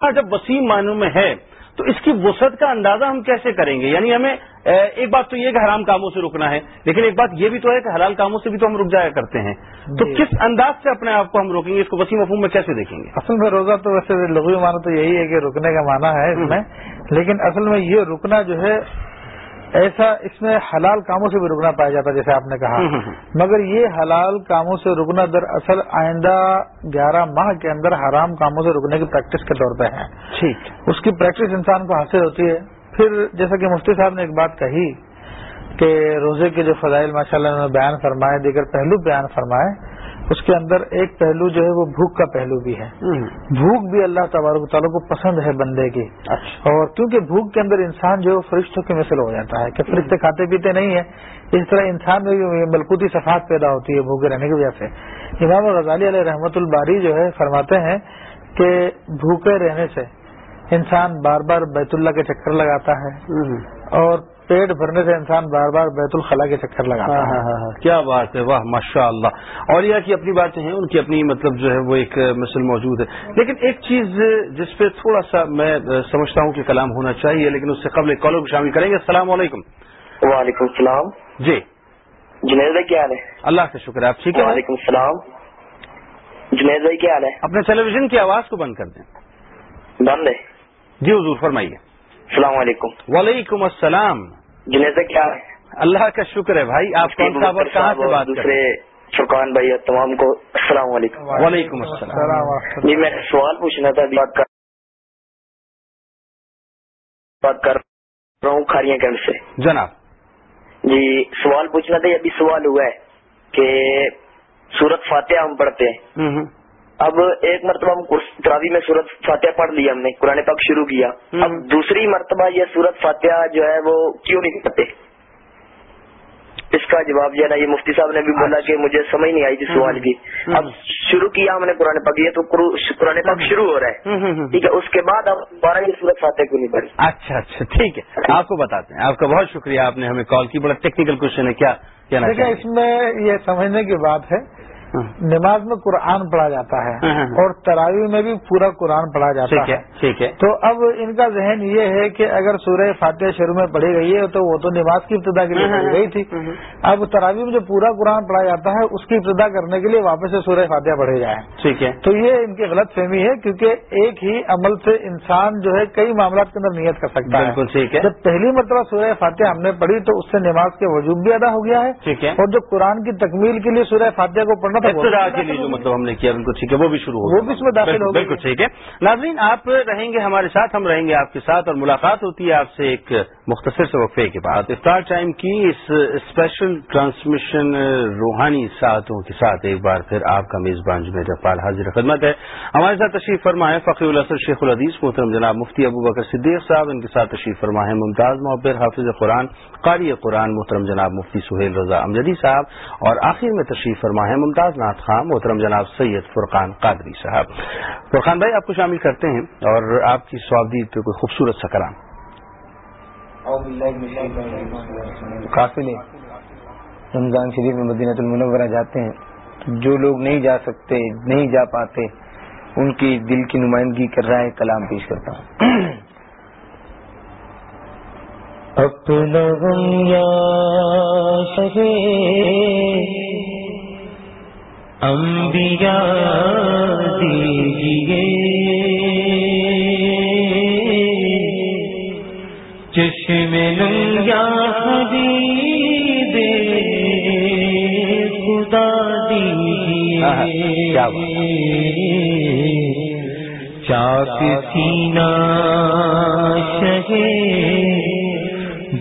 جب وسیم معنوں میں ہے تو اس کی وسعت کا اندازہ ہم کیسے کریں گے؟ یعنی ہمیں ایک بات تو یہ کہ حرام کاموں سے رکنا ہے لیکن ایک بات یہ بھی تو ہے کہ حلال کاموں سے بھی تو ہم رک جایا کرتے ہیں۔ تو جی۔ کس انداز سے اپنے آپ کو ہم روکیں گے؟ اس کو وسیم مفہوم میں کیسے دیکھیں گے؟ اصل میں روزہ تو ویسے لغوی معنی تو یہی ہے کہ رکنے کا معنی ہے اس میں لیکن اصل میں یہ رکنا جو ہے ایسا اس میں حلال کاموں سے بھی رکنا پایا جاتا جیسے آپ نے کہا۔ مگر یہ حلال کاموں سے رکنا در اصل آئندہ گیارہ ماہ کے اندر حرام کاموں سے رکنے کی پریکٹس کے طور پہ ہے۔ ٹھیک۔ اس کی پریکٹس انسان کو حاصل ہوتی ہے۔ پھر جیسا کہ مفتی صاحب نے ایک بات کہی کہ روزے کے جو فضائل ماشاء اللہ نے بیان فرمائے دیگر پہلو بیان فرمائے اس کے اندر ایک پہلو جو ہے وہ بھوک کا پہلو بھی ہے۔ بھوک بھی اللہ تبارک تعالیٰ کو پسند ہے بندے کی۔ اچھا۔ اور کیونکہ بھوک کے اندر انسان جو ہے وہ فرشتوں کے مثل ہو جاتا ہے کہ فرشتے کھاتے پیتے نہیں ہیں اس طرح انسان میں بھی ملکوتی صفات پیدا ہوتی ہے بھوکے رہنے کی وجہ سے۔ امام غزالی علیہ رحمۃ الباری جو ہے فرماتے ہیں کہ بھوکے رہنے سے انسان بار بار بیت اللہ کے چکر لگاتا ہے۔ اور پیٹ بھرنے سے انسان بار بار بیت الخلا کے چکر لگاتا ہے۔ کیا بات ہے واہ ماشاء اللہ اور یہ کی اپنی باتیں ہیں ان کی اپنی مطلب جو ہے وہ ایک مثل موجود ہے۔ لیکن ایک چیز جس پہ تھوڑا سا میں سمجھتا ہوں کہ کلام ہونا چاہیے لیکن اس سے قبل ایک کالوں کو شامل کریں گے۔ السلام علیکم۔ وعلیکم السلام۔ جی۔ جنید بھائی کیا حال ہے؟ اللہ کا شکر ہے آپ ٹھیک ہے وعلیکم السلام۔ جنید بھائی کیا حال ہے؟ اپنے ٹیلی ویژن کی آواز کو بند کر دیں۔ بند ہے۔ جی حضور فرمائیے۔ السلام علیکم۔ وعلیکم السلام۔ بھائی کیا ہے؟ اللہ کا شکر ہے بھائی آپ کون صاحب اور کہاں سے بات دوسرے فرقان بھائی اور تمام کو السلام علیکم۔ وعلیکم السلام۔ جی میں سوال پوچھنا تھا بات کر بات کر رہا ہوں کھاریاں گنج سے۔ جناب۔ جی سوال پوچھنا تھا یہ ابھی سوال ہوا ہے کہ سورت فاتحہ ہم پڑھتے ہیں۔ اب ایک مرتبہ ہم تراوی میں سورت فاتحہ پڑھ لیا ہم نے قرآن پاک شروع کیا۔ اب دوسری مرتبہ یہ سورت فاتحہ جو ہے وہ کیوں نہیں پڑھتے؟ اس کا جواب جو ہے نا یہ مفتی صاحب نے بھی بولا کہ مجھے سمجھ نہیں آئی تھی سوال کی۔ اب شروع کیا ہم نے قرآن پاک یہ تو قرآن پاک شروع ہو رہا ہے۔ ٹھیک ہے اس کے بعد اب بارہ یہ سورت فاتح کیوں نہیں پڑھی؟ اچھا اچھا ٹھیک ہے۔ آپ کو بتاتے ہیں۔ آپ کا بہت شکریہ آپ نے ہمیں کال کی۔ بڑا ٹیکنیکل کوشچن ہے کیا اس میں یہ سمجھنے کی بات ہے نماز میں قرآن پڑھا جاتا ہے اور تراوی میں بھی پورا قرآن پڑھا جاتا ہے ٹھیک ہے۔ تو اب ان کا ذہن یہ ہے کہ اگر سورہ فاتح شروع میں پڑھی گئی ہے تو وہ تو نماز کی ابتدا کے لیے پڑھی گئی تھی۔ اب تراوی میں جو پورا قرآن پڑھا جاتا ہے اس کی ابتدا کرنے کے لیے واپس سے سورہ فاتح پڑھے جائے ٹھیک ہے۔ تو یہ ان کی غلط فہمی ہے کیونکہ ایک ہی عمل سے انسان جو ہے کئی معاملات کے اندر نیت کر سکتا ہے۔ بالکل ٹھیک ہے۔ جب پہلی مرتبہ سورہ فاتح ہم نے پڑھی تو اس سے نماز کے وجوب بھی ادا ہو گیا ہے۔ ٹھیک ہے۔ اور جو قرآن کی تکمیل کے لیے سورہ فاتحہ کو پڑھنا تھا جو مطلب ہم نے کیا بالکل ٹھیک ہے وہ بھی شروع ہو وہ بھی اس میں داخل ہو بالکل ٹھیک ہے۔ ناظرین آپ رہیں گے ہمارے ساتھ ہم رہیں گے آپ کے ساتھ اور ملاقات ہوتی ہے آپ سے ایک مختصر سے وقفے کے بعد۔ افطار ٹائم کی اس اسپیشل ٹرانسمیشن روحانی ساعتوں کے ساتھ ایک بار پھر آپ کا میزبان جمعہ اقبال حاضر خدمت ہے۔ ہمارے ساتھ تشریف فرما ہے فقی الاسر شیخ العدیز محترم جناب مفتی ابو بکر صدیق صاحب ان کے ساتھ تشریف فرما ہے ممتاز محبر حافظ قرآن قاری قرآن محترم جناب مفتی سہیل رضا امجدی صاحب اور آخر میں تشریف فرما ہے ممتاز ناتھ خان محترم جناب سید فرقان قادری صاحب۔ فرقان بھائی آپ کو شامل کرتے ہیں اور آپ کی سوابدید پہ کوئی خوبصورت سا کرام قافلے رمضان شریف میں مدینہ المنورہ جاتے ہیں۔ جو لوگ نہیں جا سکتے نہیں جا پاتے ان کی دل کی نمائندگی کر رہا ہے کلام پیش کرتا ہوں۔ اپنا غم یا انبیاء دیجیے چشم ننگیا حبیب خدا دیجیے چاک سینا شہے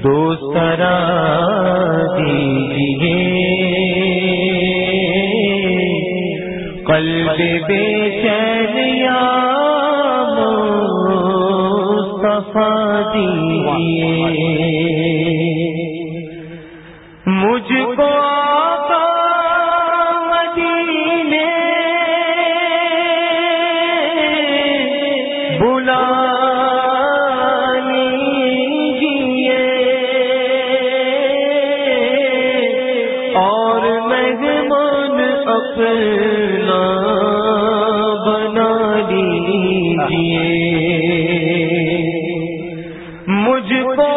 دوسرا دیجیے قلب بے چینیا مصطفیٰ دیجیے مجھ کو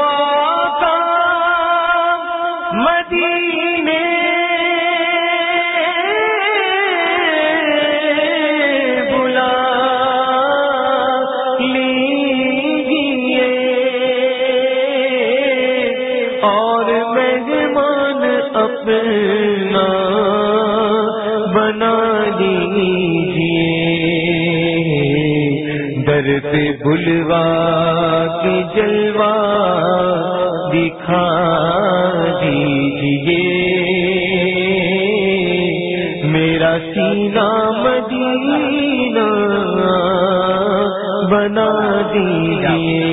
بلوا کے جلوا دکھا دیجیے میرا سینہ مدینہ بنا دیجیے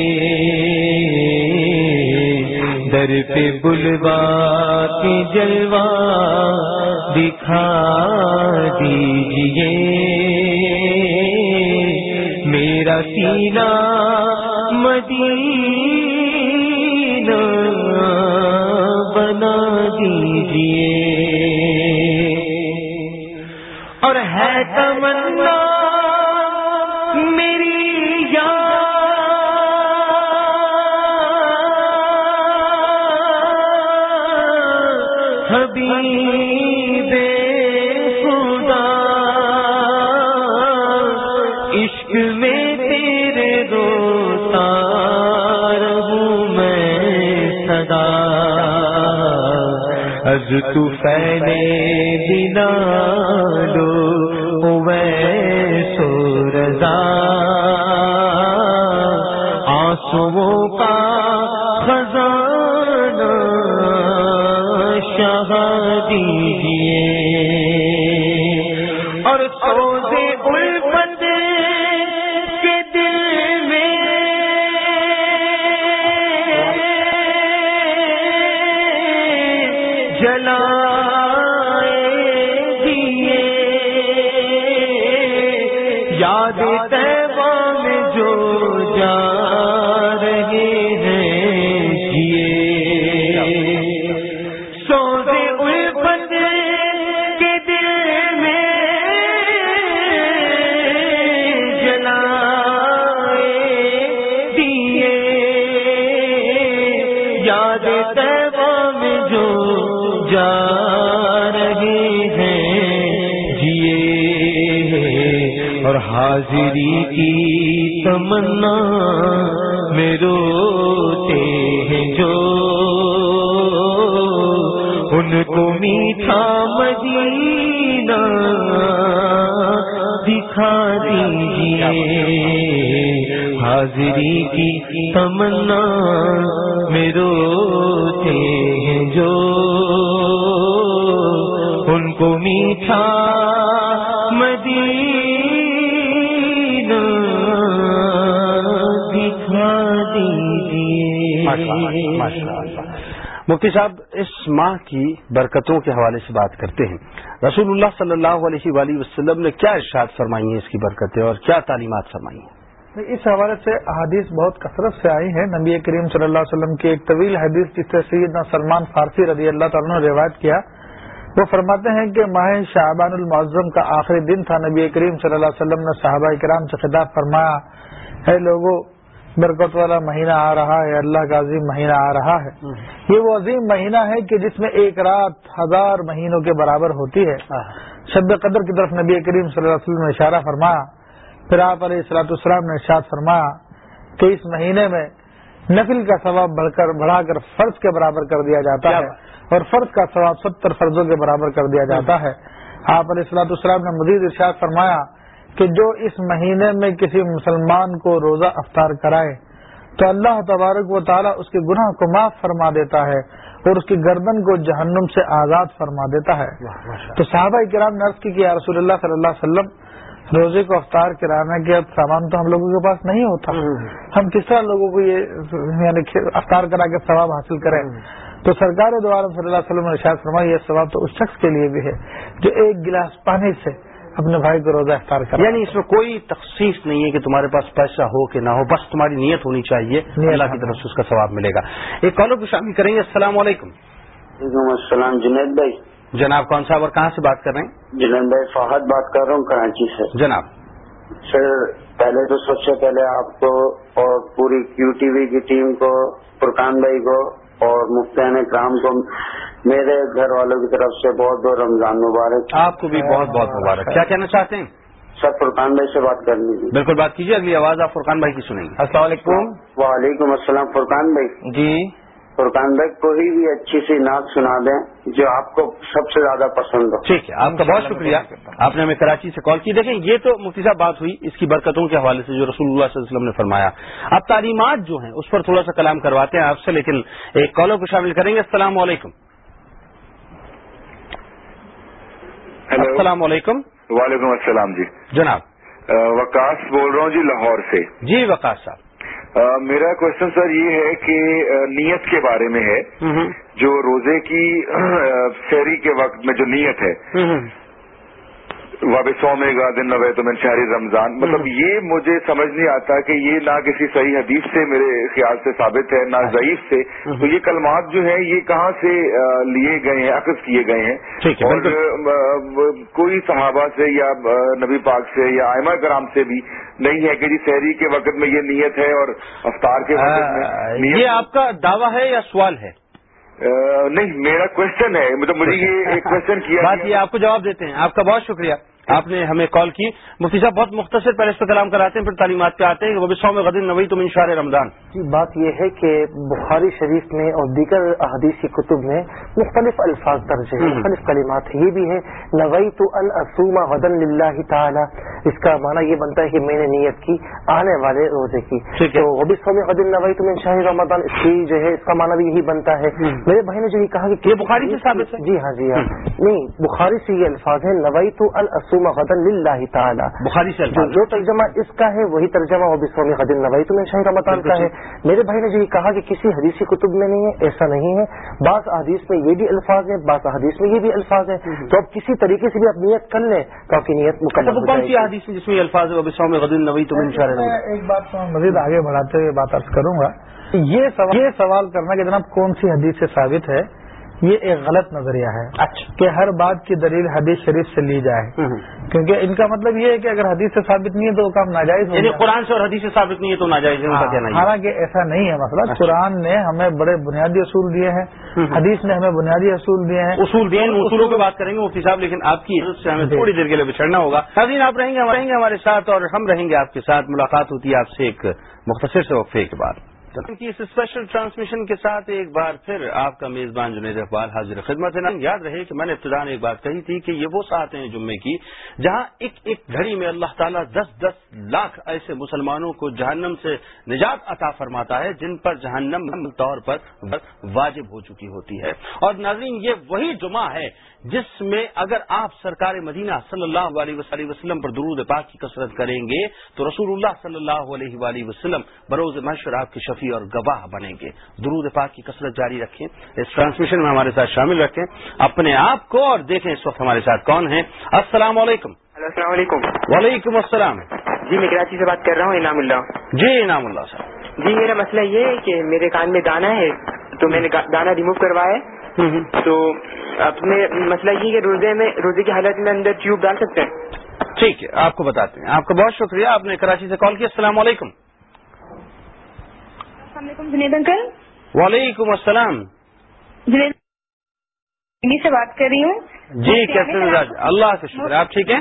در پہ بلوا کے جلوا دکھا دیجیے میرا سینہ مدینہ بنا دیجیے۔ اور ہے تمنا میری حبیب از تو پہلے بنا لو سو رضا. آنسو کا خزانہ شہادی جلائے دیے۔ یاد حاضری کی تمنا میں روتے ہیں جو ان کو میٹھا مدینہ دکھا دیجیے حاضری کی تمنا میں روتے ہیں جو ان کو میٹھا مفتی صاحب، اس ماہ کی برکتوں کے حوالے سے بات کرتے ہیں۔ رسول اللہ صلی اللہ علیہ وآلہ وسلم نے کیا ارشاد فرمائی ہیں اس کی برکتیں اور کیا تعلیمات فرمائی ہیں؟ اس حوالے سے احادیث بہت کثرت سے آئی ہیں۔ نبی کریم صلی اللہ علیہ وسلم کی ایک طویل حدیث، جس سے سیدنا سلمان فارسی رضی اللہ تعالیٰ نے روایت کیا، وہ فرماتے ہیں کہ ماہ شعبان المعظم کا آخری دن تھا۔ نبی کریم صلی اللہ علیہ وسلم نے صحابہ کرام سے خطاب فرمایا ہے لوگوں برکت والا مہینہ آ رہا ہے اللہ کا عظیم مہینہ آ رہا ہے۔ یہ وہ عظیم مہینہ ہے کہ جس میں ایک رات ہزار مہینوں کے برابر ہوتی ہے۔ شب قدر کی طرف نبی کریم صلی اللہ علیہ وسلم نے اشارہ فرمایا پھر آپ علیہ السلاۃ السلام نے ارشاد فرمایا کہ اس مہینے میں نفل کا ثواب بڑھ کر بڑھا کر فرض کے برابر کر دیا جاتا ہے۔ اور فرض کا ثواب ستر فرضوں کے برابر کر دیا جاتا ہے۔ آپ علیہ السلاۃ السلام نے مزید ارشاد فرمایا کہ جو اس مہینے میں کسی مسلمان کو روزہ افطار کرائے تو اللہ تبارک و تعالیٰ اس کے گناہ کو معاف فرما دیتا ہے اور اس کی گردن کو جہنم سے آزاد فرما دیتا ہے۔ تو صحابہ کرام نرس کی کہ رسول اللہ صلی اللہ علیہ وسلم روزے کو افطار کرانے کے سامان تو ہم لوگوں کے پاس نہیں ہوتا۔ ہم کس طرح لوگوں کو یہ یعنی افطار کرا کے ثواب حاصل کریں۔ تو سرکار دوارا صلی اللہ علیہ وسلم نے شاید فرمایا یہ ثواب تو اس شخص کے لیے بھی ہے جو ایک گلاس پانی سے اپنے بھائی کو روزہ افطار کر یعنی اس میں کوئی تخصیص نہیں ہے کہ تمہارے پاس پیسہ ہو کہ نہ ہو بس تمہاری نیت ہونی چاہیے۔ اللہ کی طرف سے اس کا ثواب ملے گا۔ ایک کالوں کو شامل کریں گے۔ السلام علیکم۔ وعلیکم السلام جنید بھائی۔ جناب کون صاحب اور کہاں سے بات کر رہے ہیں؟ جنید بھائی فہد بات کر رہا ہوں کراچی سے۔ جناب۔ سر پہلے تو سب سے پہلے آپ کو اور پوری کیو ٹی وی کی ٹیم کو فرقان بھائی کو اور مفتین کرام کو میرے گھر والوں کی طرف سے بہت بہت رمضان مبارک۔ آپ کو بھی بہت بہت مبارک۔ کیا کہنا چاہتے ہیں؟ سر فرقان بھائی سے بات کرنی تھی۔ بالکل بات کیجیے اگلی آواز آپ فرقان بھائی کی سنیں گے۔ السلام علیکم۔ وعلیکم السلام فرقان بھائی۔ جی۔ فرقان بھائی کوئی بھی اچھی سی نعت سنا دیں جو آپ کو سب سے زیادہ پسند ہو۔ ٹھیک ہے آپ کا بہت شکریہ۔ آپ نے ہمیں کراچی سے کال کی۔ دیکھیں یہ تو مفتی صاحب بات ہوئی اس کی برکتوں کے حوالے سے جو رسول اللہ صلی اللہ علیہ وسلم نے فرمایا۔ اب تعلیمات جو ہیں اس پر تھوڑا سا کلام کرواتے ہیں آپ سے لیکن ایک کالر کو شامل کریں گے۔ السلام علیکم۔ السلام علیکم۔ وعلیکم السلام جی۔ جناب۔ وکاس بول رہا ہوں جی لاہور سے۔ جی وکاس صاحب۔ میرا کوشچن سر یہ ہے کہ نیت کے بارے میں ہے۔ جو روزے کی شہری کے وقت میں جو نیت ہے واب سومے گا دن نوے تو میں شہری رمضان۔ مطلب یہ مجھے سمجھ نہیں آتا کہ یہ نہ کسی صحیح حدیث سے میرے خیال سے ثابت ہے نہ ضعیف سے۔ تو یہ کلمات جو ہیں یہ کہاں سے لیے گئے ہیں عقص کیے گئے ہیں؟ اور کوئی صحابہ سے یا نبی پاک سے یا آئمہ کرام سے بھی نہیں ہے کہ جی شہری کے وقت میں یہ نیت ہے اور افطار کے وقت میں یہ آپ کا دعویٰ ہے یا سوال ہے؟ نہیں میرا کوشچن ہے مطلب مجھے یہ ایک کوشچن کیا بات یہ آپ کو جواب دیتے ہیں۔ آپ کا بہت شکریہ۔ آپ نے ہمیں کال کی۔ مفتی صاحب بہت مختصر پہلے اس پہ کلام کراتے ہیں پھر تعلیمات پہ آتے ہیں وہ بھی سو غدین نوئی تم انشار رمضان۔ جی بات یہ ہے کہ بخاری شریف میں اور دیگر احادیثی کتب میں مختلف الفاظ درج ہیں مختلف کلمات یہ بھی ہے نوئی تو السوما غدن اللہ تعالی۔ اس کا معنی یہ بنتا ہے کہ میں نے نیت کی آنے والے روزے کی۔ تو وہ بھی سو میں غدن نوئی تم انشاء رمضان اس کی جو ہے اس کا معنی بھی یہی بنتا ہے۔ میرے بھائی نے جو یہ کہا کہ بخاری سے ثابت ہے؟ جی ہاں جی ہاں۔ نہیں بخاری سے یہ الفاظ ہے نوئی تو السو غدن اللہ تعالیٰ. بخاری سے جو ترجمہ اس کا ہے وہی ترجمہ وہ بسومی غدن نوائی تو میں شاہی رمضان کا ہے. میرے بھائی نے جو یہ کہا کہ کسی حدیثی کتب میں نہیں ہے ایسا نہیں ہے. بعض حدیث میں یہ بھی الفاظ ہیں بعض حدیث میں یہ بھی الفاظ ہیں. تو اب کسی طریقے سے بھی آپ نیت کر لیں تو آپ کی نیت مکمل کون سی حدیث جس میں الفاظ ہے بسوم غدن نوئی تو ایک بات مزید آگے بڑھاتے ہوئے بات ارض کروں گا. یہ سوال کرنا کہ جناب کون سی حدیث سے ثابت ہے؟ یہ ایک غلط نظریہ ہے اچھا۔ کہ ہر بات کی دلیل حدیث شریف سے لی جائے۔ کیونکہ ان کا مطلب یہ ہے کہ اگر حدیث سے ثابت نہیں ہے تو وہ کام ناجائز یعنی قرآن سے اور حدیث سے ثابت نہیں ہے تو ناجائز حالانکہ ایسا نہیں ہے مسئلہ۔ قرآن نے ہمیں بڑے بنیادی اصول دیے ہیں۔ حدیث نے ہمیں بنیادی اصول دیے ہیں۔ اصول دیے اصولوں کی بات کریں گے مفتی صاحب لیکن آپ کی سے ہمیں تھوڑی دیر کے لیے بچڑنا ہوگا۔ ناظرین آپ رہیں گے رہیں گے ہمارے ساتھ اور ہم رہیں گے آپ کے ساتھ۔ ملاقات ہوتی ہے آپ سے ایک مختصر سے وقفے کے بعد۔ کی اس اسپیشل ٹرانسمیشن کے ساتھ ایک بار پھر آپ کا میزبان جنید اقبال حاضر خدمت ہے۔ یاد رہے کہ میں نے ابتدا ایک بات کہی تھی کہ یہ وہ ساتھ ہیں جمعے کی جہاں ایک ایک گھڑی میں اللہ تعالیٰ دس دس لاکھ ایسے مسلمانوں کو جہنم سے نجات عطا فرماتا ہے جن پر جہنم طور پر واجب ہو چکی ہوتی ہے۔ اور ناظرین، یہ وہی جمعہ ہے جس میں اگر آپ سرکار مدینہ صلی اللہ علیہ وسلم وسلم پر درود پاک کی کثرت کریں گے تو رسول اللہ صلی اللہ علیہ وسلم بروز محشر آپ کی شفیع اور گواہ بنیں گے۔ درود پاک کی کثرت جاری رکھیں۔ اس ٹرانسمیشن میں ہمارے ساتھ شامل رکھیں۔ اپنے آپ کو اور دیکھیں اس وقت ہمارے ساتھ کون ہیں۔ السلام علیکم۔ السلام علیکم۔ وعلیکم السلام۔ جی میں کراچی سے بات کر رہا ہوں انعام اللہ۔ جی انعام اللہ صاحب۔ جی میرا مسئلہ یہ ہے کہ میرے کان میں دانا ہے تو میں نے دانا ریموو کروایا ہے۔ تو اپنے مسئلہ یہ کہ روزے میں روزے کی حالت میں اندر ٹیوب ڈال سکتے ہیں۔ ٹھیک ہے آپ کو بتاتے ہیں۔ آپ کا بہت شکریہ آپ نے کراچی سے کال کیا السلام علیکم۔ السلام علیکم جنید انکل وعلیکم السلام. جنید سے بات کر رہی ہوں. جی کیسے مزاج اللہ کا شکر آپ ٹھیک ہیں؟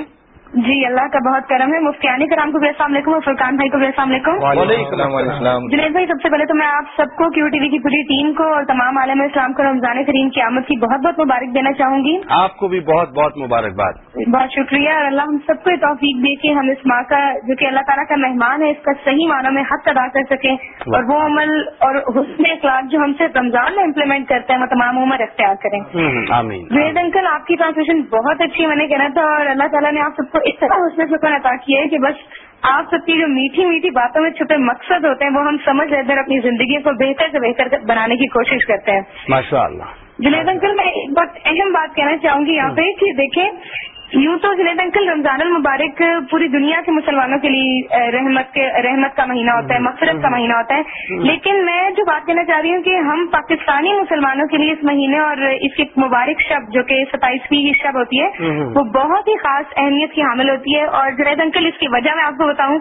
جی اللہ کا بہت کرم ہے۔ مفتیانی کرام کو بھی السلام علیکم اور فرقان بھائی کو بھی السلام علیکم۔ جنید بھائی سب سے پہلے تو میں آپ سب کو کیو ٹی وی کی پوری ٹیم کو اور تمام عالم اسلام کو رمضان کریم کی آمد کی بہت بہت مبارک دینا چاہوں گی۔ آپ کو بھی بہت بہت مبارکباد۔ بہت شکریہ۔ اور اللہ ہم سب کو توفیق دے کے ہم اس ماں کا جو کہ اللہ تعالیٰ کا مہمان ہے اس کا صحیح معنوں میں حق ادا کر سکیں۔ اور وہ عمل اور حسن اخلاق جو ہم سے رمضان میں امپلیمنٹ کرتے ہیں وہ تمام عمر اختیار کریں۔ جنید انکل آپ کی ٹرانسلیشن بہت اچھی میں نے کہنا تھا اور اللہ تعالیٰ نے آپ سب کو اس طرح اس نے شکر عطا کیا ہے کہ بس آپ سب کی جو میٹھی میٹھی باتوں میں چھپے مقصد ہوتے ہیں وہ ہم سمجھ رہتے ہیں اپنی زندگی کو بہتر سے بہتر بنانے کی کوشش کرتے ہیں۔ ماشاء اللہ جنید انکل میں ایک بہت اہم بات کہنا چاہوں گی یہاں پہ کہ دیکھیں یوں تو جنید انکل رمضان المبارک پوری دنیا کے مسلمانوں کے لیے رحمت کے رحمت کا مہینہ ہوتا ہے مغفرت کا مہینہ ہوتا ہے۔ لیکن میں جو بات کہنا چاہ رہی ہوں کہ ہم پاکستانی مسلمانوں کے لیے اس مہینے اور اس کی مبارک شب جو کہ ستائیسویں کی شب ہوتی ہے وہ بہت ہی خاص اہمیت کی حامل ہوتی ہے۔ اور جنید انکل اس کی وجہ میں آپ کو بتاؤں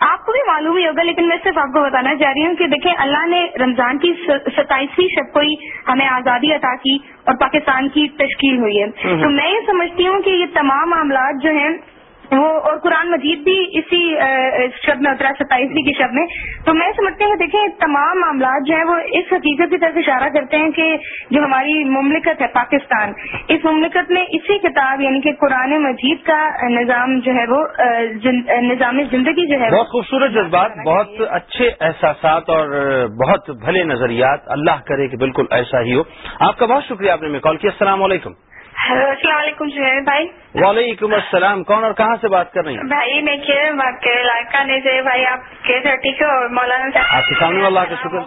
آپ کو بھی معلوم ہی ہوگا لیکن میں صرف آپ کو بتانا چاہ رہی ہوں کہ دیکھیں اللہ نے رمضان کی ستائیسویں شب کو ہی ہمیں آزادی عطا کی اور پاکستان کی تشکیل ہوئی ہے۔ تو میں یہ سمجھتی ہوں کہ یہ تمام معاملات جو ہیں وہ اور قرآن مجید بھی اسی شب میں اترا ستائیسویں کی شب میں۔ تو میں سمجھتی ہوں کہ دیکھیں تمام معاملات جو ہیں وہ اس حقیقت کی طرف اشارہ کرتے ہیں کہ جو ہماری مملکت ہے پاکستان اس مملکت میں اسی کتاب یعنی کہ قرآن مجید کا نظام جو ہے وہ نظام زندگی جو ہے بہت خوبصورت جذبات بہت اچھے احساسات اور بہت بھلے نظریات۔ اللہ کرے کہ بالکل ایسا ہی ہو۔ آپ کا بہت شکریہ آپ نے کال کیا۔ السلام علیکم۔ ہلو السلام علیکم سہیل بھائی وعلیکم السلام. کون اور کہاں سے بات کر رہی ہیں؟ بھائی میں بات کر علاقہ نہیں سے. بھائی آپ کیسے ٹھیک ہے اور مولانا صاحب. آپ کے سامنے اللہ کا شکر.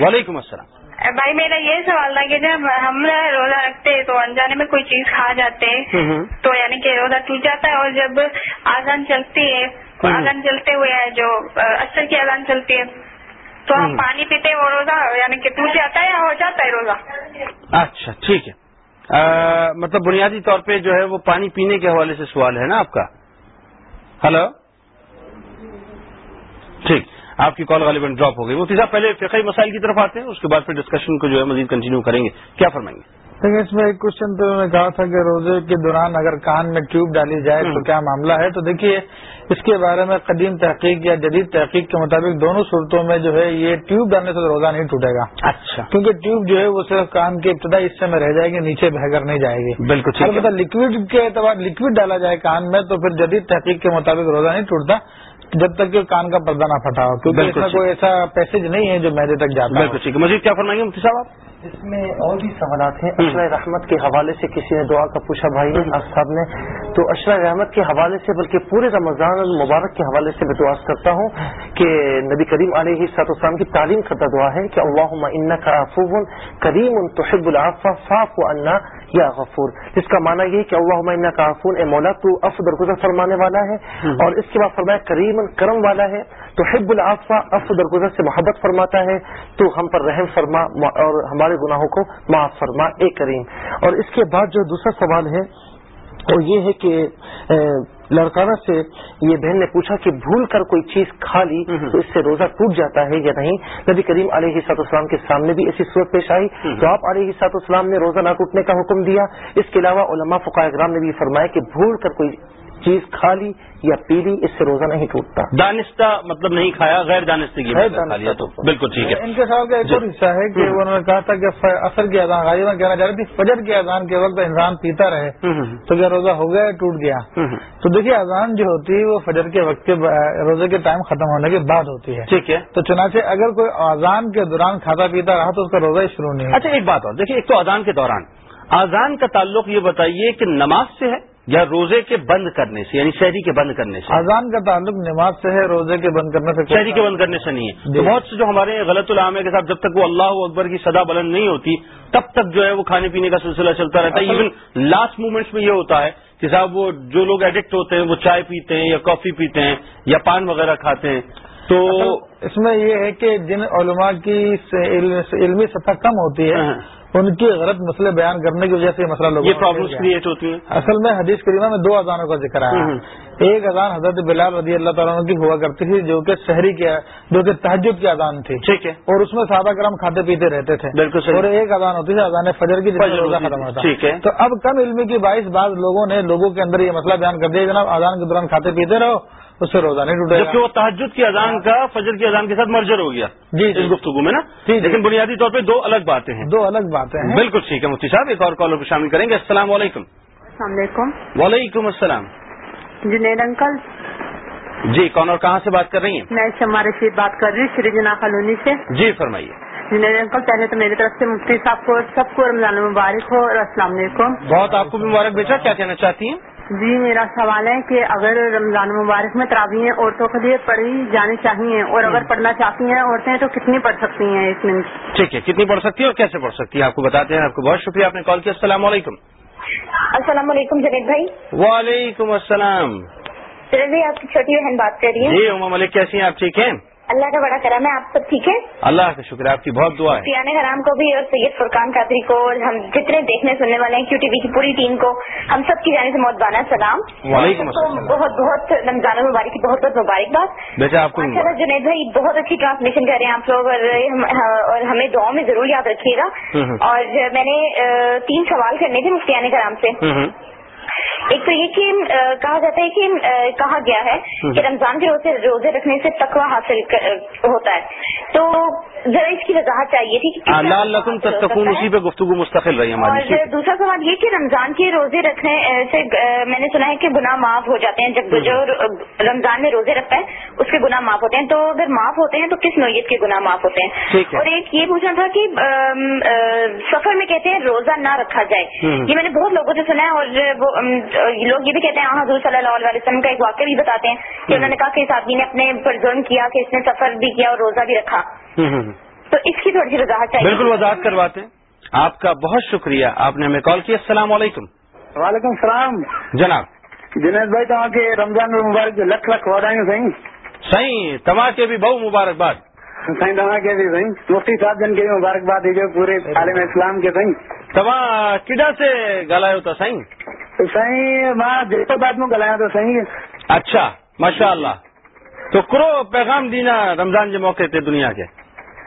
وعلیکم السلام. بھائی میرا یہ سوال تھا کہ جب ہم روزہ رکھتے ہیں تو انجانے میں کوئی چیز کھا جاتے ہیں. تو یعنی کہ روزہ ٹوٹ جاتا ہے اور جب آزان چلتی ہے آزان چلتے ہوئے جو اثر کی آزان چلتی ہے تو ہم پانی پیتے ہیں وہ روزہ یعنی کہ ٹوٹ جاتا ہے یا ہو جاتا ہے روزہ؟ اچھا ٹھیک ہے. مطلب بنیادی طور پہ جو ہے وہ پانی پینے کے حوالے سے سوال ہے نا آپ کا؟ ہلو ٹھیک، آپ کی کال غالباً ڈراپ ہو گئی۔ وہ صاحب پہلے فقہی مسائل کی طرف آتے ہیں، اس کے بعد پھر ڈسکشن کو جو ہے مزید کنٹینیو کریں گے۔ کیا فرمائیں گے؟ اس میں ایک کوشچن تو نے کہا تھا کہ روزے کے دوران اگر کان میں ٹیوب ڈالی جائے تو کیا معاملہ ہے؟ تو دیکھیے اس کے بارے میں قدیم تحقیق یا جدید تحقیق کے مطابق دونوں صورتوں میں جو ہے یہ ٹیوب ڈالنے سے روزہ نہیں ٹوٹے گا۔ اچھا۔ کیونکہ ٹیوب جو ہے وہ صرف کان کے ابتدائی حصے میں رہ جائے گی نیچے بہ کر نہیں جائے گی۔ بالکل البتہ لکوڈ کے اعتبار لکوڈ ڈالا جائے کان میں تو پھر جدید تحقیق کے مطابق روزہ نہیں ٹوٹتا جب تک کہ کان کا پردہ نہ پھٹا ہو کیونکہ اس میں کوئی ایسا پیسج نہیں ہے جو میرے تک جاتا ہے مزید کیا فرمائیں گے مفتی صاحب آپ؟ اس میں اور بھی سوالات ہیں اشرا رحمت کے حوالے سے کسی نے دعا کا پوچھا بھائی صاحب نے تو اشرا رحمت کے حوالے سے بلکہ پورے رمضان المبارک کے حوالے سے میں دعا کرتا ہوں کہ نبی کریم علیہ سات اسلام کی تعلیم کرتا دعا ہے کہ اللہ ان کا افوب کریم توحب العفا صاف و انا یا غفور۔ جس کا معنی یہ کہ اللہ ان کا افون اے مولا تو اف درگزر فرمانے والا ہے اور اس کے بعد فرمایا کریم کرم والا ہے تو حب العفا اف درگزر سے محبت فرماتا ہے تو ہم پر رحم فرما اور ہمارے گناہوں کو معاف فرما اے کریم۔ اور اس کے بعد جو دوسرا سوال ہے وہ یہ ہے کہ لڑکانہ سے یہ بہن نے پوچھا کہ بھول کر کوئی چیز کھا لی تو اس سے روزہ ٹوٹ جاتا ہے یا نہیں؟ نبی کریم علیہ سات اسلام کے سامنے بھی ایسی صورت پیش آئی۔ تو آپ علیہ سات اسلام نے روزہ نہ ٹوٹنے کا حکم دیا۔ اس کے علاوہ علماء فقائے اکرام نے بھی فرمایا کہ بھول کر کوئی چیز کھا لی یا پی لی اس سے روزہ نہیں ٹوٹتا۔ دانستہ مطلب نہیں کھایا غیر دانستگی تو۔ بالکل ٹھیک ہے۔ ان کے سوال کا ایک اور حصہ ہے کہ انہوں نے کہا تھا کہ اثر کی اذان غالبا کہنا چاہ رہی تھی فجر کی اذان کے وقت انسان پیتا رہے۔ تو کیا روزہ ہو گیا ٹوٹ گیا؟ تو دیکھیے اذان جو ہوتی ہے وہ فجر کے وقت کے روزے کے ٹائم ختم ہونے کے بعد ہوتی ہے۔ ٹھیک ہے۔ تو چنانچہ اگر کوئی اذان کے دوران کھاتا پیتا رہا تو اس کا روزہ ہی شروع نہیں اچھا ایک بات اور۔ دیکھیے ایک تو اذان کے دوران۔ اذان کا تعلق یہ بتائیے کہ نماز سے ہے۔ یا روزے کے بند کرنے سے یعنی شہری کے بند کرنے سے۔ اذان کا تعلق نماز سے ہے روزے کے بند کرنے سے شہری کے بند کرنے سے نہیں ہے۔ تو بہت سے جو ہمارے غلط العامے کے ساتھ جب تک وہ اللہ اکبر کی صدا بلند نہیں ہوتی تب تک جو ہے وہ کھانے پینے کا سلسلہ چلتا رہتا ہے۔ ایون لاسٹ مومنٹس میں یہ ہوتا ہے کہ صاحب وہ جو لوگ ایڈکٹ ہوتے ہیں وہ چائے پیتے ہیں یا کافی پیتے ہیں یا پان وغیرہ کھاتے ہیں تو اس میں یہ ہے کہ جن علماء کی علمی سطح کم ہوتی ہے ان کی غلط مسئلے بیان کرنے کی وجہ سے یہ مسئلہ لوگ یہ پرابلمس کریٹ ہوتی ہیں۔ اصل میں حدیث کریمہ میں دو اذانوں کا ذکر آیا۔ ایک اذان حضرت بلال رضی اللہ تعالیٰ کی ہوا کرتی تھی جو کہ شہری کی جو کہ تحجد کی اذان تھی۔ ٹھیک ہے۔ اور اس میں سادہ گرم کھاتے پیتے رہتے تھے۔ بالکل اور ایک اذان ہوتی تھی اذان فجر کی ختم ہوتا۔ ٹھیک ہے۔ تو اب کم علمی کی باعث بعض لوگوں نے لوگوں کے اندر یہ مسئلہ بیان کر دیا جناب اذان کے دوران کھاتے پیتے رہو۔ اس سے روزہ نہیں ٹوٹے جبکہ وہ تحجد کی اذان کا فجر کی اذان کے ساتھ مرجر ہو گیا جی اس گفتگو میں نا؟ لیکن بنیادی طور پہ دو الگ باتیں ہیں۔ دو الگ باتیں ہیں۔ بالکل ٹھیک ہے مفتی صاحب ایک اور کالر کو شامل کریں گے۔ السلام علیکم۔ السلام علیکم۔ وعلیکم السلام۔ جنید انکل۔ جی کون اور کہاں سے بات کر رہی ہیں؟ میں شما رشید بات کر رہی ہوں شری جنا کالونی سے۔ جی فرمائیے۔ جنید انکل پہلے تو میری طرف سے مفتی صاحب کو سب کو رمضان مبارک ہو اور السلام علیکم۔ بہت آپ کو بھی مبارک بیچا کیا کہنا چاہتی ہیں؟ جی میرا سوال ہے کہ اگر رمضان مبارک میں تراویح عورتوں کے لیے پڑھی جانی چاہیے اور اگر پڑھنا چاہتی ہیں عورتیں تو کتنی پڑھ سکتی ہیں ایک منٹ؟ ٹھیک ہے کتنی پڑھ سکتی ہے اور کیسے پڑھ سکتی ہے آپ کو بتاتے ہیں آپ کو بہت شکریہ آپ نے کال کیا السلام علیکم۔ السلام علیکم جنید بھائی۔ وعلیکم السلام۔ جنید بھائی آپ کی چھوٹی بہن بات کر رہی ہے جی عمر ملک کیسی ہیں؟ آپ ٹھیک ہیں؟ اللہ کا بڑا کرم ہے آپ سب ٹھیک ہے اللہ کا شکر ہے آپ کی بہت دعا ہے۔ پیانے حرام کو بھی اور سید فرقان قادری کو اور ہم جتنے دیکھنے سننے والے ہیں کیو ٹی وی کی پوری ٹیم کو ہم سب کی جانے سے بہت بانا سلام۔ کو بہت بہت رمضان المبارک کی بہت بہت مبارکباد بیٹا آپ کو اللہ جنید بھائی بہت اچھی ٹرانسمیشن کر رہے ہیں آپ لوگ اور ہم- اور ہمیں دعاؤں میں ضرور یاد رکھیے گا۔ اور میں نے تین سوال کرنے تھے مفتیان کرام سے۔ ایک تو یہ کہ کہا جاتا ہے کہ کہا گیا ہے کہ رمضان کے روزے روزے رکھنے سے تقوی حاصل ہوتا ہے۔ تو ذرا اس کی وضاحت چاہیے تھی لال تتقون؟ اسی پہ گفتگو مستقل رہی ہماری اور؟ دوسرا سوال یہ کہ رمضان کے روزے رکھنے سے میں نے سنا ہے کہ گناہ معاف ہو جاتے ہیں جب جو رمضان میں روزے رکھتا ہے اس کے گناہ معاف ہوتے ہیں تو اگر معاف ہوتے ہیں تو کس نوعیت کے گناہ معاف ہوتے ہیں۔ اور ایک یہ پوچھنا تھا کہ سفر میں کہتے ہیں روزہ نہ رکھا جائے۔ یہ میں نے بہت لوگوں سے سنا ہے اور لوگ یہ بھی کہتے ہیں حضور صلی اللہ علیہ وسلم کا ایک واقعہ بھی بتاتے ہیں کہ انہوں نے کہا کہ اس آدمی نے اپنے پر ظلم کیا کہ اس نے سفر بھی کیا اور روزہ بھی رکھا۔ تو اس کی تھوڑی سی وضاحت چاہیے۔ بالکل وضاحت کرواتے ہیں۔ آپ کا بہت شکریہ آپ نے ہمیں کال کیا السلام علیکم۔ وعلیکم السلام۔ جناب۔ جنید بھائی تمہاں کے رمضان مبارک لکھ لکھ وڈائیں سائیں صحیح؟ تما کے بھی بہت مبارکباد سائیں تمہاں کے بھی سائیں مفتی صاحب جن کے بھی مبارکباد دیجیے پورے عالم اسلام کے سائیں تما کڈا سے ہوتا صحیح؟ تو سائیں ماں جیسے بات میں گلایا تو صحیح اچھا ماشاء اللہ تو کرو پیغام دینا رمضان کے موقع تے دنیا کے۔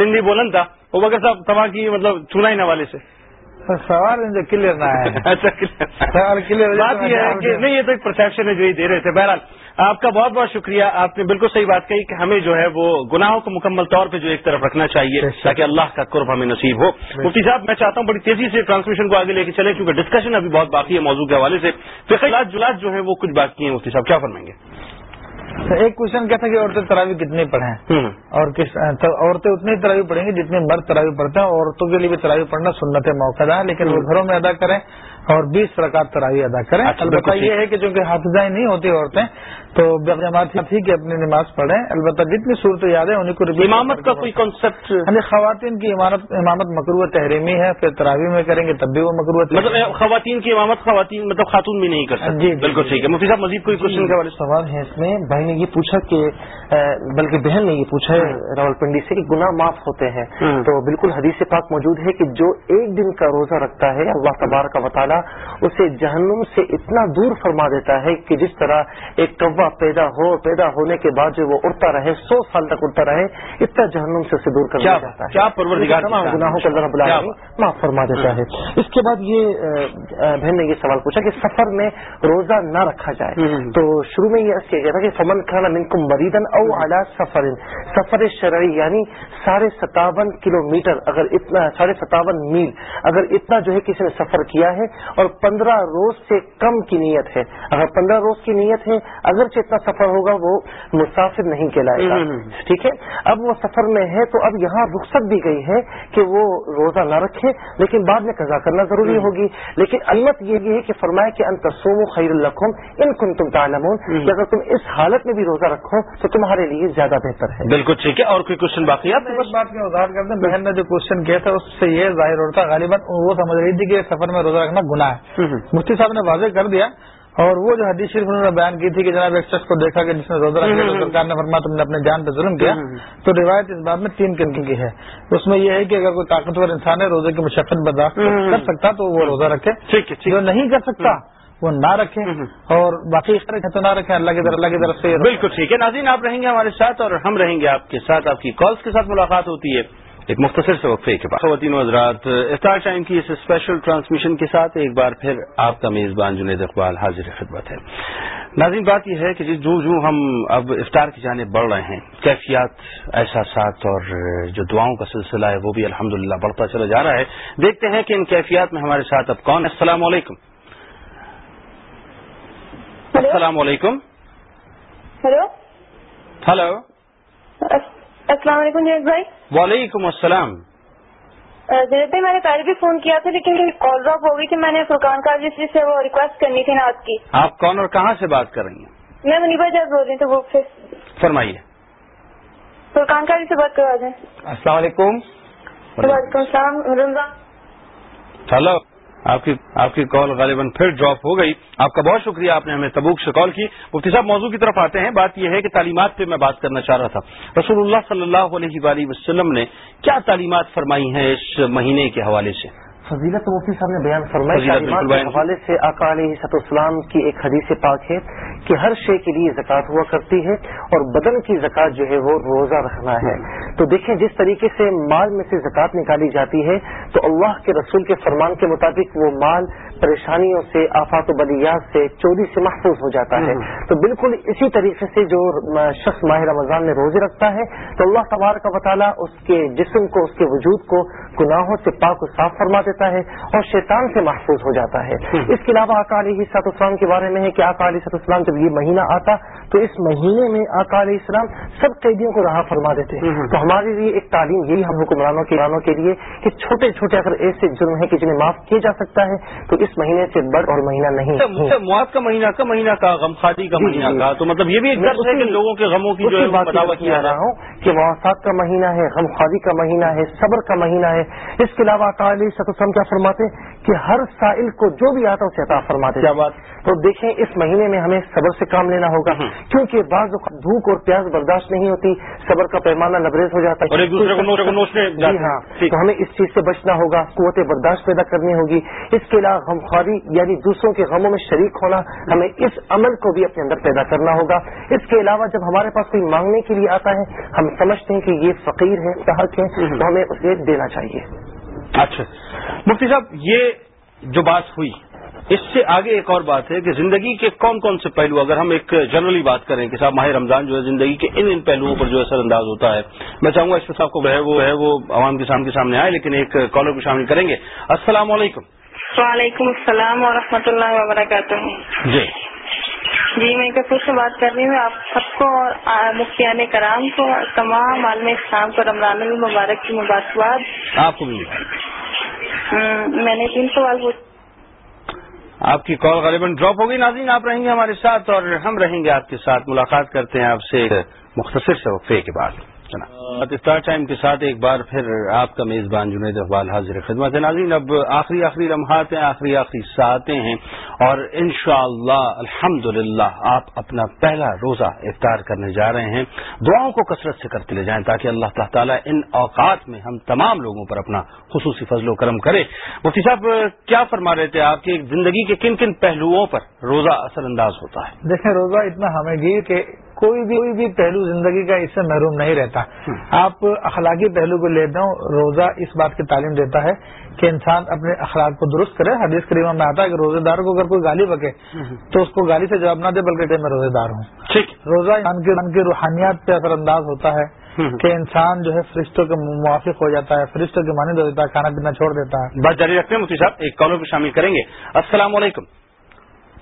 سندھی بولن تھا وہ بکر صاحب تباہ کی مطلب چنا ہی والے سے۔ سوال کلیئر نہ اچھا، سوال کلیئر بات یہ ہے کہ نہیں یہ تو ایک پرسپشن ہے جو یہ دے رہے تھے۔ بہرحال آپ کا بہت بہت شکریہ۔ آپ نے بالکل صحیح بات کہی کہ ہمیں جو ہے وہ گناہوں کو مکمل طور پہ جو ایک طرف رکھنا چاہیے تاکہ اللہ کا قرب ہمیں نصیب ہو۔ مفتی صاحب میں چاہتا ہوں بڑی تیزی سے ٹرانسمیشن کو آگے لے کے چلیں کیونکہ ڈسکشن ابھی بہت باقی ہے موضوع کے حوالے سے۔ فقہ جلاد جو ہے وہ کچھ باقی ہیں مفتی صاحب کیا فرمائیں گے؟ تو ایک کوشچن کیا تھا کہ عورتیں تراوی کتنی پڑھیں؟ اور کس عورتیں اتنی تراوی پڑھیں گی جتنی مرد تراوی پڑھتے ہیں عورتوں کے لیے بھی تراوی پڑھنا سنت موقع ہے لیکن وہ گھروں میں ادا کریں اور بیس رکعت تراوی ادا کریں۔ اچھا، البتہ یہ ہے کہ چونکہ حافظائیں نہیں ہوتی عورتیں تو جماعت ہی کہ اپنی نماز پڑھیں۔ البتہ جتنی صورت یاد ہے انہیں کو امامت کا کوئی کانسیپٹ یعنی خواتین کی امامت امامت مکرو تحریمی ہے پھر تراوی میں کریں گے تب بھی وہ مکرو مطلب خواتین کی امامت خواتین مطلب خاتون بھی نہیں کر جی،, جی،, جی بالکل ٹھیک ہے۔ مفتی صاحب مزید کوئی جی، کوشچن کے والے سوال ہے اس میں۔ بھائی نے یہ پوچھا کہ بلکہ بہن نے یہ پوچھا ہے ہاں۔ راول پنڈی سے کہ گناہ معاف ہوتے ہیں۔ ہاں۔ تو بالکل حدیث پاک موجود ہے کہ جو ایک دن کا روزہ رکھتا ہے اللہ تبار کا وطار تعالیٰ اسے جہنم سے اتنا دور فرما دیتا ہے کہ جس طرح ایک کوا پیدا ہو پیدا ہونے کے بعد جو وہ اڑتا رہے سو سال تک اڑتا رہے اتنا جہنم سے اسے دور کر دیا جاتا ہے۔ گناہوں کا معاف فرما دیتا ہے۔ اس کے بعد یہ بہن نے یہ سوال پوچھا کہ سفر میں روزہ نہ رکھا جائے۔ تو شروع میں یہ کیا گیا تھا کہ فمن خانہ منکم مریدن او اعلیٰ سفر۔ سفر شرعی یعنی ساڑھے ستاون کلو میٹر اگر اتنا ساڑھے ستاون میل اگر اتنا جو ہے کسی نے سفر کیا ہے اور پندرہ روز سے کم کی نیت ہے۔ اگر پندرہ روز کی نیت ہے اگر اتنا سفر ہوگا وہ مسافر نہیں کہلائے گا۔ ٹھیک ہے؟ اب وہ سفر میں ہے تو اب یہاں رخصت دی گئی ہے کہ وہ روزہ نہ رکھے لیکن بعد میں قضا کرنا ضروری ہوگی۔ لیکن المت یہ ہے کہ فرمایا کہ انتسوم خیر القم ان کن تم تعلم اگر تم اس حالت میں بھی روزہ رکھو تو تمہارے لیے زیادہ بہتر ہے۔ بالکل ٹھیک ہے۔ اور کوئی کوشچن باقی ہے بہن نے جو کوشچن کیا تھا اس سے یہ ظاہر ہوتا غالباً وہ سمجھ رہی تھی کہ سفر میں روزہ رکھنا گناہ ہے۔ مفتی صاحب نے واضح کر دیا اور وہ جو حدیث شریف انہوں نے بیان کی تھی کہ جناب ایک شخص کو دیکھا کہ جس نے روزہ رکھا تو سرکار نے فرمایا تم نے اپنے جان پہ ظلم کیا۔ تو روایت اس بات میں تین قسم کی ہے۔ اس میں یہ ہے کہ اگر کوئی طاقتور انسان ہے روزے کی مشقت برداشت کر سکتا تو وہ روزہ رکھے۔ جو نہیں کر سکتا وہ نہ رکھیں اور باقی اس طرح نہ رکھیں اللہ کی اللہ کی طرف سے بالکل ٹھیک ہے۔ ناظرین آپ رہیں گے ہمارے ساتھ اور ہم رہیں گے آپ کے ساتھ۔ آپ کی کالس کے ساتھ ملاقات ہوتی ہے۔ ایک مختصر سے وقفے کے بعد۔ خواتین حضرات افطار ٹائم کی اس اسپیشل ٹرانسمیشن کے ساتھ ایک بار پھر آپ کا میزبان جنید اقبال حاضر خدمت ہے۔ ناظرین بات یہ ہے کہ جس جو جو ہم اب افطار کی جانب بڑھ رہے ہیں کیفیات احساسات اور جو دعاؤں کا سلسلہ ہے وہ بھی الحمدللہ بڑھتا چلا جا رہا ہے۔ دیکھتے ہیں کہ ان کیفیات میں ہمارے ساتھ اب کون السلام علیکم۔ السلام علیکم۔ ہلو۔ ہلو۔ السلام علیکم جیت بھائی۔ وعلیکم السلام۔ جیت بھائی میں نے پہلے بھی فون کیا تھا لیکن کال ڈراپ ہو گئی تھی میں نے فرقان کا جس سے وہ ریکویسٹ کرنی تھی ناز کی۔ آپ کون اور کہاں سے بات کر رہی ہیں؟ میں منیبا جب بول رہی تھی بک سے فرمائیے۔ فرقان کا سے بات کروا دیں۔ السلام علیکم۔ وعلیکم السلام رمضان۔ ہلو۔ آپ کی آپ کی کال غالباً پھر ڈراپ ہو گئی۔ آپ کا بہت شکریہ، آپ نے ہمیں تبوک سے کال کی۔ مفتی صاحب، موضوع کی طرف آتے ہیں۔ بات یہ ہے کہ تعلیمات پہ میں بات کرنا چاہ رہا تھا۔ رسول اللہ صلی اللہ علیہ وآلہ وسلم نے کیا تعلیمات فرمائی ہیں اس مہینے کے حوالے سے؟ فضیلت مفتی صاحب نے بیان بیان حوالے سے آقا علیہ سط اسلام کی ایک حدیث پاک ہے کہ ہر شے کے لیے زکوٰۃ ہوا کرتی ہے اور بدن کی زکوٰۃ جو ہے وہ روزہ رکھنا ہے۔ تو دیکھیں جس طریقے سے مال میں سے زکوٰۃ نکالی جاتی ہے تو اللہ کے رسول کے فرمان کے مطابق وہ مال پریشانیوں سے آفات و بلیات سے چوری سے محفوظ ہو جاتا ہے۔ تو بالکل اسی طریقے سے جو شخص ماہ رمضان میں روزے رکھتا ہے تو اللہ تبارک کا تعالیٰ اس کے جسم کو اس کے وجود کو گناہوں سے پاک و صاف فرما دیتا ہے اور شیطان سے محفوظ ہو جاتا ہے۔ اس کے علاوہ آقا علیہ سات اسلام کے بارے میں ہے کہ آقا علیہ سات اسلام جب یہ مہینہ آتا تو اس مہینے میں آقا علیہ السلام سب قیدیوں کو رہا فرما دیتے تو ہمارے لیے ایک تعلیم یہی ہم حکمرانوں کے رانوں کے لیے کہ چھوٹے چھوٹے اگر ایسے جرم ہیں کہ جنہیں معاف کیا جا سکتا ہے تو اس مہینے سے بڑھ اور مہینہ نہیں مواد کا مہینہ کا مہینہ کا غم خادی کا مہینہ کا۔ تو مطلب یہ بھی ایک درد ہے کہ لوگوں کے غموں کی جو بات کیا رہا ہوں کہ مواصلات کا مہینہ ہے غم خوادی کا مہینہ ہے صبر کا مہینہ ہے۔ اس کے علاوہ اسلام کیا فرماتے کہ ہر سائل کو جو بھی آتا اسے عطا فرماتے کیا بات؟ تو دیکھیں اس مہینے میں ہمیں صبر سے کام لینا ہوگا۔ کیونکہ بعض بھوک اور پیاز برداشت نہیں ہوتی صبر کا پیمانہ لبریز ہو جاتا ہے۔ جی ہاں۔ تو ہمیں اس چیز سے بچنا ہوگا قوت برداشت پیدا کرنی ہوگی۔ اس کے علاوہ غمخواری یعنی دوسروں کے غموں میں شریک ہونا ہمیں اس عمل کو بھی اپنے اندر پیدا کرنا ہوگا۔ اس کے علاوہ جب ہمارے پاس کوئی مانگنے کے لیے آتا ہے ہم سمجھتے ہیں کہ یہ فقیر ہے تحق ہے تو ہمیں اسے دینا چاہیے۔ اچھا۔ مفتی صاحب یہ جو بات ہوئی اس سے آگے ایک اور بات ہے کہ زندگی کے کون کون سے پہلو اگر ہم ایک جنرلی بات کریں کہ صاحب ماہ رمضان جو ہے زندگی کے ان ان پہلوؤں پر جو اثر انداز ہوتا ہے۔ میں چاہوں گا اس صاحب کو ہے وہ ہے وہ عوام کے سامنے سامنے آئے لیکن ایک کالر کو شامل کریں گے۔ السلام علیکم۔ وعلیکم السلام ورحمۃ اللہ وبرکاتہ۔ جی۔ جی میں کپور سے بات کر رہی ہوں۔ آپ سب کو اور مفتیان کرام کو تمام عالم اسلام کو رمضان المبارک کی مبارکباد۔ آپ کو بھی۔ ہاں، میں نے تین سوال پوچھ آپ کی کال غالباً ڈراپ ہوگی ناظرین، آپ رہیں گے ہمارے ساتھ اور ہم رہیں گے آپ کے ساتھ۔ ملاقات کرتے ہیں آپ سے مختصر سے وقفے کے بعد۔ افطار ٹائم کے ساتھ ایک بار پھر آپ کا میزبان جنید اقبال حاضر خدمت ناظرین، اب آخری آخری لمحات ہیں، آخری آخری ساعتیں ہیں اور انشاءاللہ، الحمدللہ، آپ اپنا پہلا روزہ افطار کرنے جا رہے ہیں۔ دعاؤں کو کثرت سے کرتے لے جائیں تاکہ اللہ تعالیٰ ان اوقات میں ہم تمام لوگوں پر اپنا خصوصی فضل و کرم کرے۔ مفتی صاحب، کیا فرما رہے تھے آپ کی زندگی کے کن کن پہلوؤں پر روزہ اثر انداز ہوتا ہے؟ دیکھیں، روزہ اتنا ہمیں گیر کہ کوئی بھی کوئی بھی پہلو زندگی کا اس سے محروم نہیں رہتا۔ آپ اخلاقی پہلو کو لے دوں روزہ اس بات کی تعلیم دیتا ہے کہ انسان اپنے اخلاق کو درست کرے۔ حدیث کریمہ میں آتا ہے کہ روزے دار کو اگر کوئی گالی بکے تو اس کو گالی سے جواب نہ دے بلکہ کہ میں روزے دار ہوں روزہ انسان کی روحانیات پہ اثر انداز ہوتا ہے کہ انسان جو ہے فرشتوں کے موافق ہو جاتا ہے فرشتوں کے مانند ہو جاتا ہے کھانا پینا چھوڑ دیتا ہے۔ بات جاری رکھتے ہیں۔ مفتی صاحب ایک کالر کو شامل کریں گے۔ السلام علیکم۔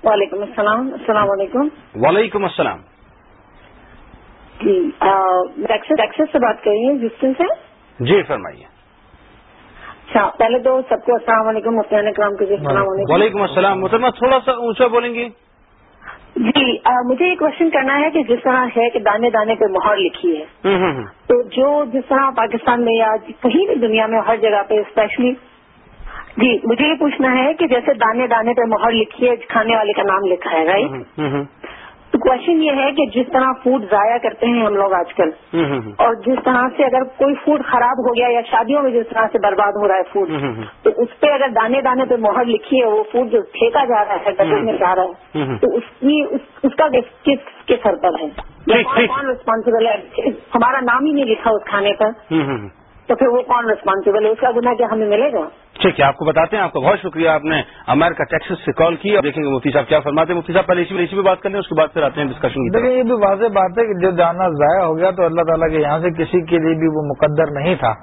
وعلیکم السلام۔ السلام علیکم۔ وعلیکم السلام۔ جی ٹیکسس سے بات کر رہی ہیں جسٹن سے؟ جی فرمائیے۔ اچھا پہلے تو سب کو السلام علیکم مفتیان کرام کے السلام علیکم۔ وعلیکم السلام۔ محترمہ تھوڑا سا اونچا بولیں گی جی مجھے یہ کوشچن کرنا ہے کہ جس طرح ہے کہ دانے دانے پہ مہر لکھی ہے۔ تو جو جس طرح پاکستان میں یا کہیں بھی دنیا میں ہر جگہ پہ اسپیشلی جی مجھے یہ پوچھنا ہے کہ جیسے دانے دانے پہ مہر لکھی ہے کھانے والے کا نام لکھا ہے رائٹ تو کوشچن یہ ہے کہ جس طرح فوڈ ضائع کرتے ہیں ہم لوگ آج کل اور جس طرح سے اگر کوئی فوڈ خراب ہو گیا یا شادیوں میں جس طرح سے برباد ہو رہا ہے فوڈ تو اس پہ اگر دانے دانے پہ مہر لکھی ہے وہ فوڈ جو پھینکا جا رہا ہے ڈبل میں جا رہا ہے تو اس کی اس کا کس کے سر پر ہے؟ کون ریسپانسبل ہے؟ ہمارا نام ہی نہیں لکھا اس کھانے پر تو پھر وہ کون ریسپانسبل ہے؟ اس کا گناہ کیا ہمیں ملے گا؟ ٹھیک ہے آپ کو بتاتے ہیں آپ کا بہت شکریہ آپ نے امیرکا ٹیکسس سے کال کی۔ اور دیکھیں گے مفتی صاحب کیا فرماتے ہیں۔ مفتی صاحب پہلے اسی اسی پہ بات کر لیں اس کے بعد پھر آتے ہیں ڈسکشن کی دیکھیں یہ بھی واضح بات ہے کہ جو جانا ضائع ہو گیا تو اللہ تعالیٰ کے یہاں سے کسی کے لیے بھی وہ مقدر نہیں تھا۔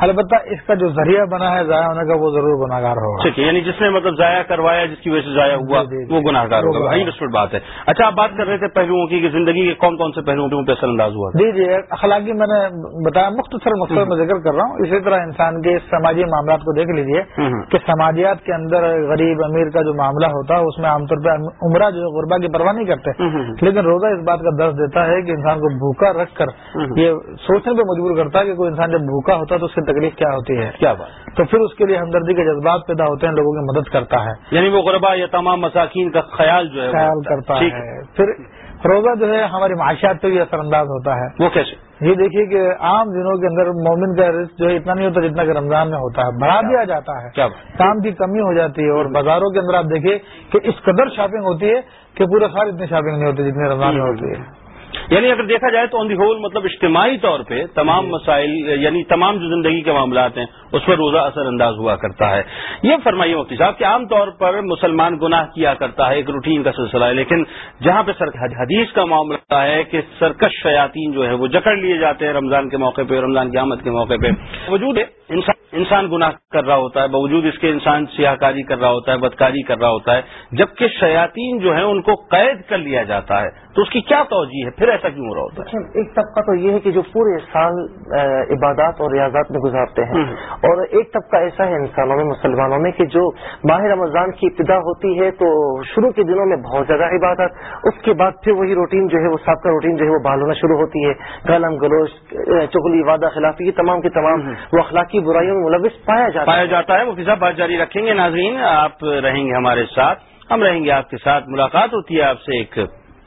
البتہ اس کا جو ذریعہ بنا ہے ضائع ہونے کا وہ ضرور گناہ گار ہوگا۔ ٹھیک ہے یعنی جس نے مطلب ضائع کروایا جس کی وجہ سے ضائع ہوا جی، جی، وہ گناہ گار ہوگا۔ انڈرسٹوڈ بات ہے۔ اچھا آپ بات کر رہے تھے پہلوؤں کی کہ زندگی کے کون کون سے پہلوؤں پہ اثر انداز ہوا جی جی اخلاقی میں نے بتایا مختصر مقصد میں ذکر کر رہا ہوں۔ اسی طرح انسان کے سماجی معاملات کو دیکھ لیجیے۔ کہ سماجیات کے اندر غریب امیر کا جو معاملہ ہوتا ہے اس میں عام طور پہ عمرہ جو ہے غربا کی پرواہ نہیں کرتے۔ لیکن روزہ اس بات کا درد دیتا ہے کہ انسان کو بھوکا رکھ کر یہ سوچنے پہ مجبور کرتا ہے کہ کوئی انسان جب بھوکا ہوتا ہے تو اس کی تکلیف کیا ہوتی ہے؟ کیا بات۔ تو پھر اس کے لیے ہمدردی کے جذبات پیدا ہوتے ہیں لوگوں کی مدد کرتا ہے۔ یعنی وہ غربا یا تمام مساکین کا خیال جو ہے خیال کرتا ہے۔ پھر روزہ جو ہے ہماری معاشیات پہ بھی اثر انداز ہوتا ہے۔ وہ کیسے؟ یہ دیکھیے کہ عام دنوں کے اندر مومن کا رزق جو ہے اتنا نہیں ہوتا جتنا کہ رمضان میں ہوتا ہے۔ بڑھا دیا جاتا ہے۔ کام کی کمی ہو جاتی ہے اور بازاروں کے اندر آپ دیکھیے کہ اس قدر شاپنگ ہوتی ہے کہ پورا سال اتنی شاپنگ نہیں ہوتی جتنی رمضان میں ہوتی ہے۔ یعنی اگر دیکھا جائے تو آن دی ہول مطلب اجتماعی طور پہ تمام مسائل یعنی تمام جو زندگی کے معاملات ہیں اس پر روزہ اثر انداز ہوا کرتا ہے۔ یہ فرمائیے مفتی صاحب کہ عام طور پر مسلمان گناہ کیا کرتا ہے ایک روٹین کا سلسلہ ہے لیکن جہاں پہ حدیث کا معاملہ ہے کہ سرکش شیاطین جو ہے وہ جکڑ لیے جاتے ہیں رمضان کے موقع پہ رمضان کی آمد کے موقع پہ۔ وجود ہے انسان انسان گناہ کر رہا ہوتا ہے باوجود اس کے انسان سیاہ کاری کر رہا ہوتا ہے بدکاری کر رہا ہوتا ہے جبکہ شیاطین جو ہیں ان کو قید کر لیا جاتا ہے۔ تو اس کی کیا توجہ ہے؟ پھر ایسا کیوں ہو رہا ہوتا ہے؟ ایک طبقہ تو یہ ہے کہ جو پورے سال عبادات اور ریاضات میں گزارتے ہیں۔ اور ایک طبقہ ایسا ہے انسانوں میں مسلمانوں میں کہ جو ماہ رمضان کی ابتدا ہوتی ہے تو شروع کے دنوں میں بہت زیادہ عبادت اس کے بعد پھر وہی روٹین جو ہے وہ سابقہ روٹین جو ہے وہ بحال ہونا شروع ہوتی ہے۔ گلم گلوچ چگلی وعدہ خلافی یہ تمام کے تمام وہ اخلاقی برائیوں میں ملوث پایا جاتا پایا جاتا ہے وہ صاحب بات جاری رکھیں گے۔ ناظرین آپ رہیں گے ہمارے ساتھ۔ ہم رہیں گے آپ کے ساتھ۔ ملاقات ہوتی ہے آپ سے ایک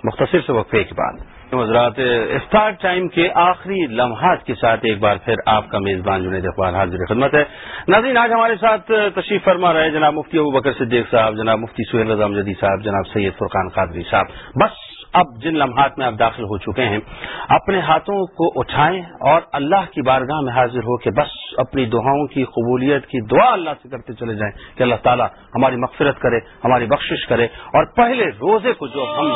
مختصر سے وقفے کے بعد۔ حضرات، افطار ٹائم کے آخری لمحات کے ساتھ ایک بار پھر آپ کا میزبان جنید اقبال حاضر خدمت ہے۔ ناظرین، آج ہمارے ساتھ تشریف فرما رہے جناب مفتی ابو بکر صدیق صاحب، جناب مفتی سہیل رضا جدید صاحب، جناب سید فرقان قادری صاحب۔ بس اب جن لمحات میں آپ داخل ہو چکے ہیں، اپنے ہاتھوں کو اٹھائیں اور اللہ کی بارگاہ میں حاضر ہو کے بس اپنی دعاؤں کی، قبولیت کی دعا اللہ سے کرتے چلے جائیں کہ اللہ تعالیٰ ہماری مغفرت کرے، ہماری بخشش کرے اور پہلے روزے کو جو ہم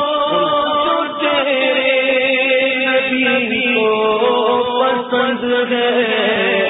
پسند ہے